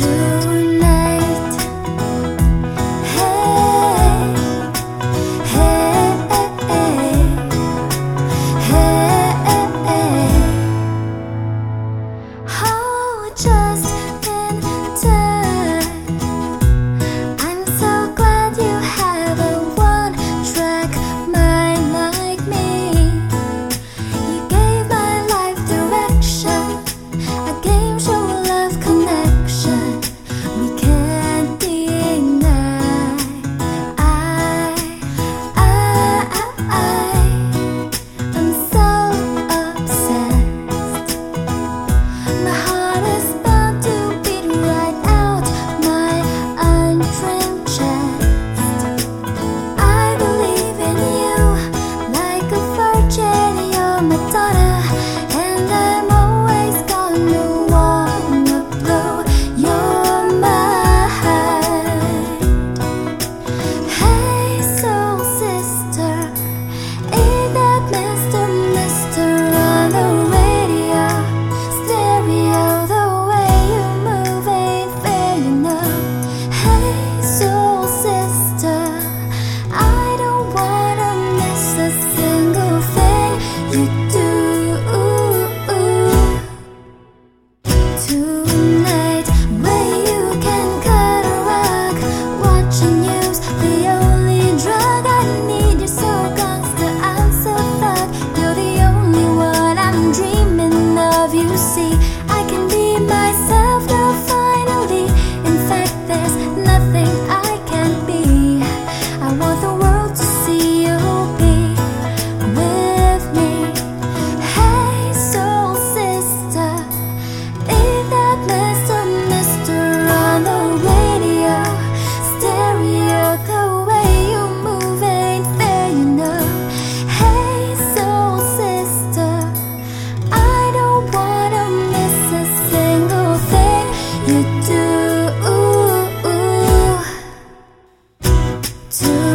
to to